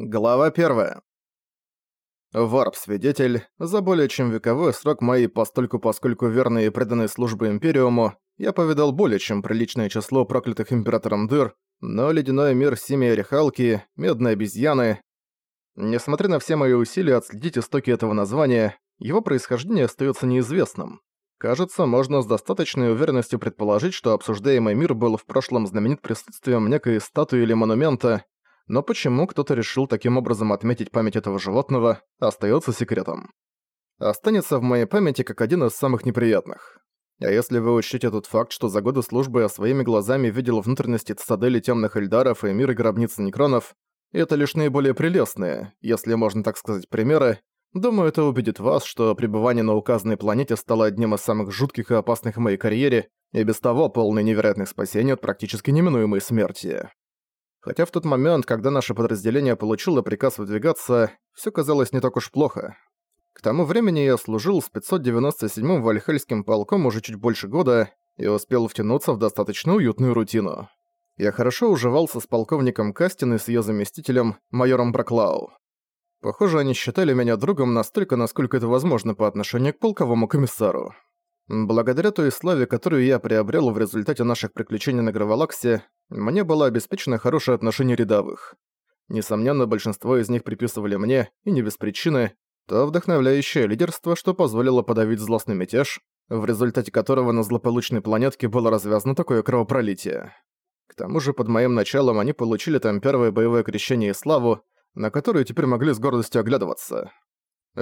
Глава 1. Варп-свидетель, за более чем вековой срок моей постольку-поскольку верной и преданной службы Империуму, я повидал более чем приличное число проклятых Императором дыр, но ледяной мир Симия Рехалки, Медные обезьяны... Несмотря на все мои усилия отследить истоки этого названия, его происхождение остается неизвестным. Кажется, можно с достаточной уверенностью предположить, что обсуждаемый мир был в прошлом знаменит присутствием некой статуи или монумента, но почему кто-то решил таким образом отметить память этого животного, остается секретом. Останется в моей памяти как один из самых неприятных. А если вы учтете тот факт, что за годы службы я своими глазами видел внутренности цитадели темных эльдаров и мира гробницы некронов, это лишь наиболее прелестные, если можно так сказать, примеры, думаю, это убедит вас, что пребывание на указанной планете стало одним из самых жутких и опасных в моей карьере, и без того полный невероятных спасений от практически неминуемой смерти. Хотя в тот момент, когда наше подразделение получило приказ выдвигаться, все казалось не так уж плохо. К тому времени я служил с 597-м Вальхельским полком уже чуть больше года и успел втянуться в достаточно уютную рутину. Я хорошо уживался с полковником Кастин и с ее заместителем, майором Браклау. Похоже, они считали меня другом настолько, насколько это возможно по отношению к полковому комиссару. Благодаря той славе, которую я приобрел в результате наших приключений на Гравалаксе, мне было обеспечено хорошее отношение рядовых. Несомненно, большинство из них приписывали мне, и не без причины, то вдохновляющее лидерство, что позволило подавить злостный мятеж, в результате которого на злополучной планетке было развязано такое кровопролитие. К тому же под моим началом они получили там первое боевое крещение и славу, на которую теперь могли с гордостью оглядываться.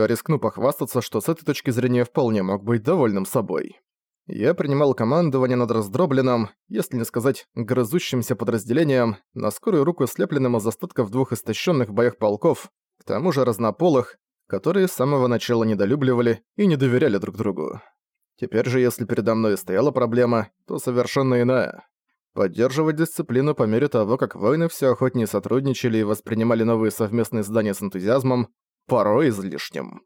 Рискну похвастаться, что с этой точки зрения вполне мог быть довольным собой. Я принимал командование над раздробленным, если не сказать грызущимся подразделением, на скорую руку слепленным из остатков двух истощенных в боях полков, к тому же разнополых, которые с самого начала недолюбливали и не доверяли друг другу. Теперь же, если передо мной стояла проблема, то совершенно иная. Поддерживать дисциплину по мере того, как воины все охотнее сотрудничали и воспринимали новые совместные задания с энтузиазмом, порой излишним.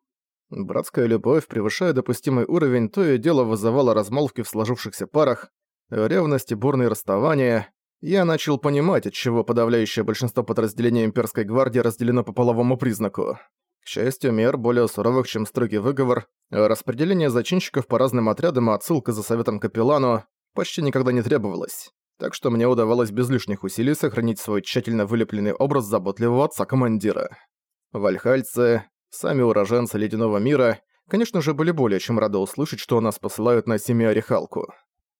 Братская любовь, превышая допустимый уровень, то и дело вызывала размолвки в сложившихся парах, ревность и бурные расставания. Я начал понимать, отчего подавляющее большинство подразделений имперской гвардии разделено по половому признаку. К счастью, мер более суровых, чем строгий выговор, распределение зачинщиков по разным отрядам и отсылка за советом капеллану почти никогда не требовалось, так что мне удавалось без лишних усилий сохранить свой тщательно вылепленный образ заботливого отца-командира. Вальхальцы, сами уроженцы Ледяного мира, конечно же, были более чем рады услышать, что нас посылают на Семиорехалку.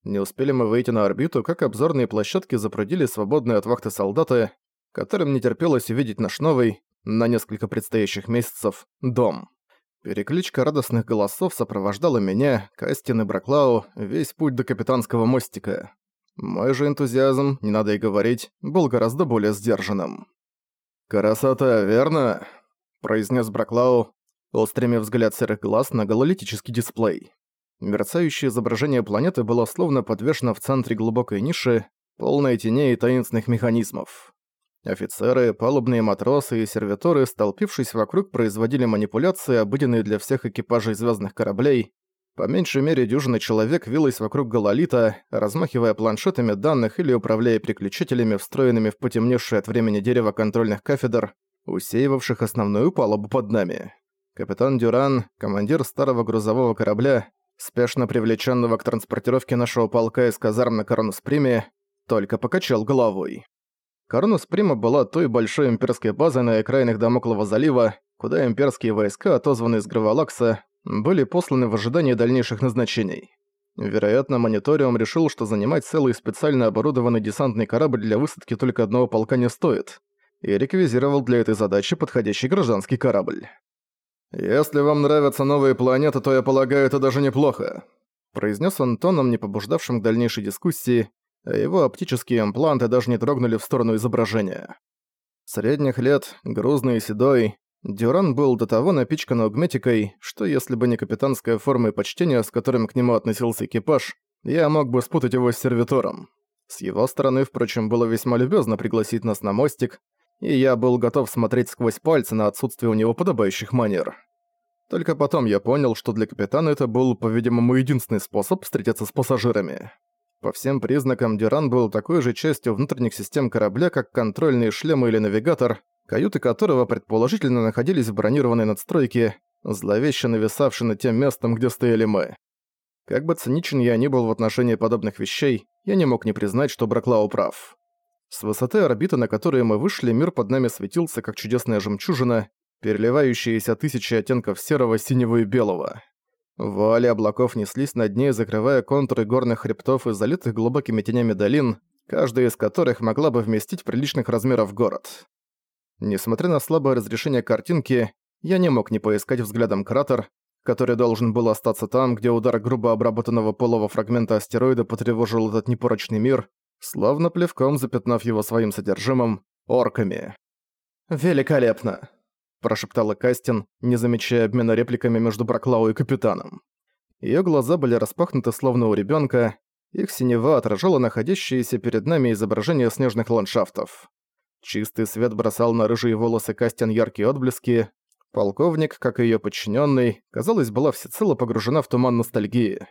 Не успели мы выйти на орбиту, как обзорные площадки запрудили свободные от вахты солдаты, которым не терпелось увидеть наш новый, на несколько предстоящих месяцев, дом. Перекличка радостных голосов сопровождала меня, Кастин и Браклау, весь путь до капитанского мостика. Мой же энтузиазм, не надо и говорить, был гораздо более сдержанным. «Красота, верно?» Произнес Браклау, устремив взгляд серых глаз на гололитический дисплей. Мерцающее изображение планеты было словно подвешено в центре глубокой ниши, полной теней и таинственных механизмов. Офицеры, палубные матросы и сервиторы, столпившись вокруг, производили манипуляции, обыденные для всех экипажей звездных кораблей. По меньшей мере дюжина человек вилась вокруг гололита, размахивая планшетами данных или управляя переключателями, встроенными в потемневшее от времени дерево контрольных кафедр, усеивавших основную палубу под нами. Капитан Дюран, командир старого грузового корабля, спешно привлеченного к транспортировке нашего полка из казарм на Коронус-Приме, только покачал головой. Коронус-Прима была той большой имперской базой на окраинах Дамоклого залива, куда имперские войска, отозванные из Гравалакса, были посланы в ожидании дальнейших назначений. Вероятно, Мониториум решил, что занимать целый специально оборудованный десантный корабль для высадки только одного полка не стоит и реквизировал для этой задачи подходящий гражданский корабль. «Если вам нравятся новые планеты, то я полагаю, это даже неплохо», произнес он тоном, не побуждавшим к дальнейшей дискуссии, а его оптические импланты даже не дрогнули в сторону изображения. Средних лет, грузный и седой, Дюран был до того напичкан аугметикой, что если бы не капитанская форма и почтение, с которым к нему относился экипаж, я мог бы спутать его с сервитором. С его стороны, впрочем, было весьма любезно пригласить нас на мостик, и я был готов смотреть сквозь пальцы на отсутствие у него подобающих манер. Только потом я понял, что для капитана это был, по-видимому, единственный способ встретиться с пассажирами. По всем признакам Дюран был такой же частью внутренних систем корабля, как контрольные шлемы или навигатор, каюты которого предположительно находились в бронированной надстройке, зловеще нависавшей над тем местом, где стояли мы. Как бы циничен я ни был в отношении подобных вещей, я не мог не признать, что Браклау прав. С высоты орбиты, на которую мы вышли, мир под нами светился, как чудесная жемчужина, переливающаяся тысячи оттенков серого, синего и белого. Вуали облаков неслись над ней, закрывая контуры горных хребтов и залитых глубокими тенями долин, каждая из которых могла бы вместить приличных размеров город. Несмотря на слабое разрешение картинки, я не мог не поискать взглядом кратер, который должен был остаться там, где удар грубо обработанного полого фрагмента астероида потревожил этот непорочный мир, словно плевком запятнав его своим содержимым — орками. «Великолепно!» – прошептала Кастин, не замечая обмена репликами между Браклау и капитаном. Её глаза были распахнуты словно у ребёнка, их синева отражала находящееся перед нами изображение снежных ландшафтов. Чистый свет бросал на рыжие волосы Кастин яркие отблески, Полковник, как и её подчинённый, казалось, была всецело погружена в туман ностальгии.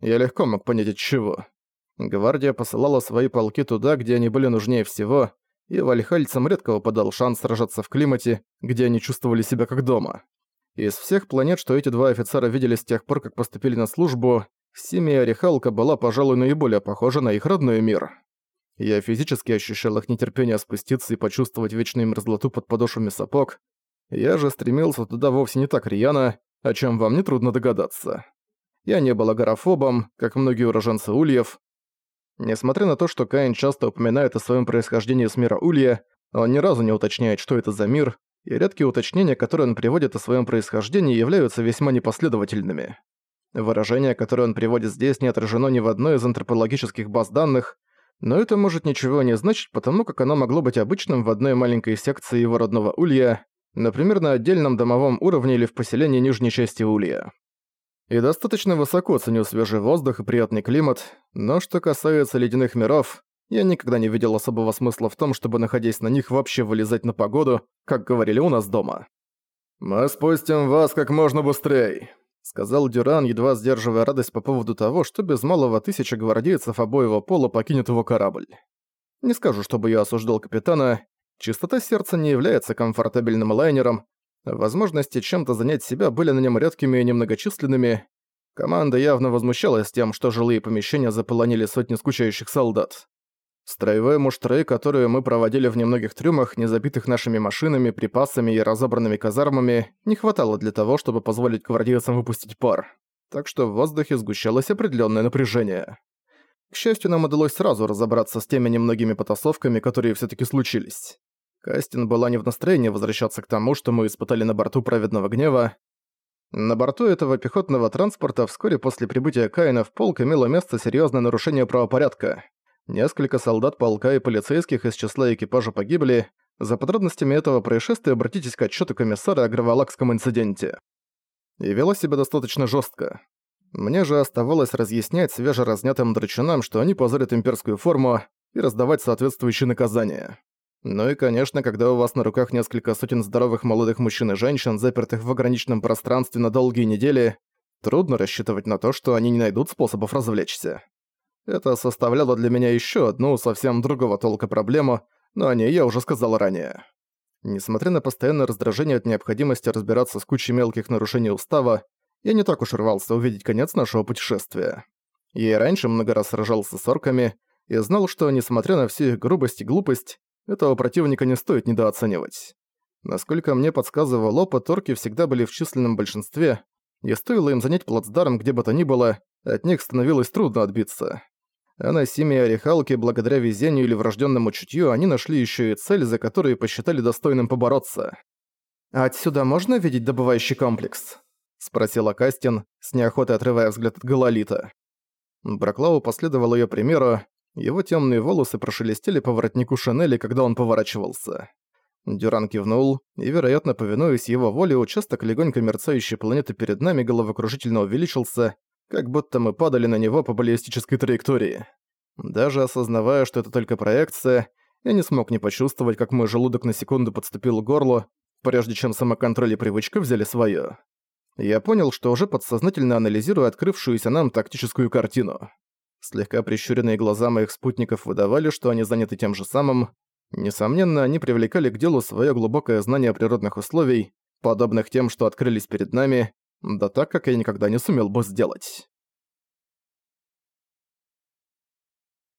Я легко мог понять от чего. Гвардия посылала свои полки туда, где они были нужнее всего, и вальхальцам редко выпадал шанс сражаться в климате, где они чувствовали себя как дома. Из всех планет, что эти два офицера видели с тех пор, как поступили на службу, Симия Рихалка была, пожалуй, наиболее похожа на их родной мир. Я физически ощущал их нетерпение спуститься и почувствовать вечную мерзлоту под подошвами сапог, я же стремился туда вовсе не так рьяно, о чем вам нетрудно догадаться. Я не был агорафобом, как многие уроженцы Ульев. Несмотря на то, что Каин часто упоминает о своем происхождении с мира Улья, он ни разу не уточняет, что это за мир, и редкие уточнения, которые он приводит о своем происхождении, являются весьма непоследовательными. Выражение, которое он приводит здесь, не отражено ни в одной из антропологических баз данных, но это может ничего не значить, потому как оно могло быть обычным в одной маленькой секции его родного Улья, например, на отдельном домовом уровне или в поселении нижней части Улья. И достаточно высоко ценю свежий воздух и приятный климат, но что касается ледяных миров, я никогда не видел особого смысла в том, чтобы, находясь на них, вообще вылезать на погоду, как говорили у нас дома. «Мы спустим вас как можно быстрее», — сказал Дюран, едва сдерживая радость по поводу того, что без малого тысячи гвардейцев обоего пола покинет его корабль. Не скажу, чтобы я осуждал капитана, Чистота сердца не является комфортабельным лайнером, возможности чем-то занять себя были на нем редкими и немногочисленными. Команда явно возмущалась тем, что жилые помещения заполонили сотни скучающих солдат. Строевые муштры, которые мы проводили в немногих трюмах, не забитых нашими машинами, припасами и разобранными казармами, не хватало для того, чтобы позволить гвардейцам выпустить пар. Так что в воздухе сгущалось определенное напряжение. К счастью, нам удалось сразу разобраться с теми немногими потасовками, которые все таки случились. Кастин была не в настроении возвращаться к тому, что мы испытали на борту праведного гнева. На борту этого пехотного транспорта вскоре после прибытия Каина в полк имело место серьезное нарушение правопорядка. Несколько солдат полка и полицейских из числа экипажа погибли. За подробностями этого происшествия обратитесь к отчету комиссара о Граволакском инциденте. И вела себя достаточно жестко. Мне же оставалось разъяснять свежеразнятым драчунам, что они позорят имперскую форму, и раздавать соответствующие наказания. Ну и, конечно, когда у вас на руках несколько сотен здоровых молодых мужчин и женщин, запертых в ограниченном пространстве на долгие недели, трудно рассчитывать на то, что они не найдут способов развлечься. Это составляло для меня еще одну совсем другого толка проблему, но о ней я уже сказал ранее. Несмотря на постоянное раздражение от необходимости разбираться с кучей мелких нарушений устава, я не так уж рвался увидеть конец нашего путешествия. Я и раньше много раз сражался с орками и знал, что, несмотря на всю их грубость и глупость, этого противника не стоит недооценивать. Насколько мне подсказывал опыт, орки всегда были в численном большинстве, и стоило им занять плацдарм где бы то ни было, от них становилось трудно отбиться. А на Симе и Орехалке, благодаря везению или врожденному чутью, они нашли еще и цель, за которую посчитали достойным побороться. «Отсюда можно видеть добывающий комплекс?» спросила Кастин, с неохотой отрывая взгляд от Гололита. Браклау последовал её примеру, его темные волосы прошелестели по воротнику Шанели, когда он поворачивался. Дюран кивнул, и, вероятно, повинуясь его воле, участок легонько мерцающей планеты перед нами головокружительно увеличился, как будто мы падали на него по баллистической траектории. Даже осознавая, что это только проекция, я не смог не почувствовать, как мой желудок на секунду подступил к горлу, прежде чем самоконтроль и привычка взяли своё я понял, что уже подсознательно анализирую открывшуюся нам тактическую картину. Слегка прищуренные глаза моих спутников выдавали, что они заняты тем же самым. Несомненно, они привлекали к делу свое глубокое знание природных условий, подобных тем, что открылись перед нами, да так, как я никогда не сумел бы сделать.